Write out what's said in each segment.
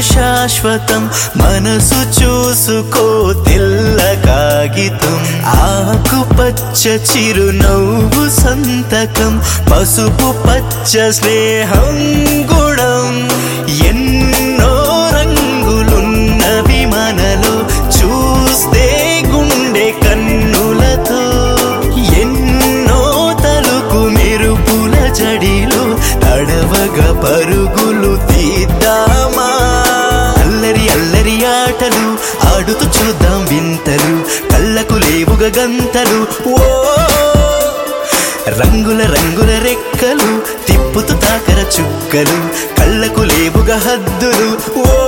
శాశ్వతం. మనసు చూసుకో తెల్ల కాగితం ఆకుపచ్చ చిరునవ్వు సంతకం. పసుపు పచ్చ స్నేహం గుణం. ఎన్నో రంగులున్నవి విమనలు చూస్తే గుండె కన్నులతో. ఎన్నో తలుకు మెరుపుల జడిలో. తడవగ పరుగులు ఆడుతూ చూద్దాం వింతలు. కళ్ళకు లేవుగా గంతలు. ఓ రంగుల రంగుల రెక్కలు తిప్పుతూ తాకర చుక్కలు. కళ్ళకు లేవుగా హద్దులు. ఓ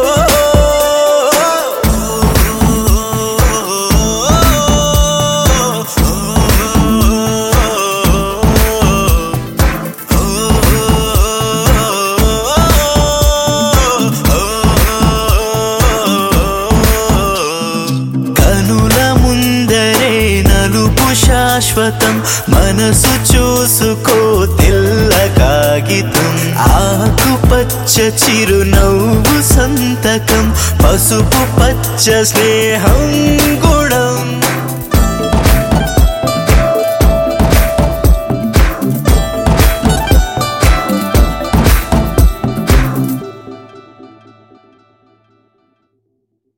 శాశ్వతం మనసు చూసుకో తెల్ల కాగితం ఆకుపచ్చ చిరునవ్వు సంతకం పసుపు పచ్చ స్నేహం గుణం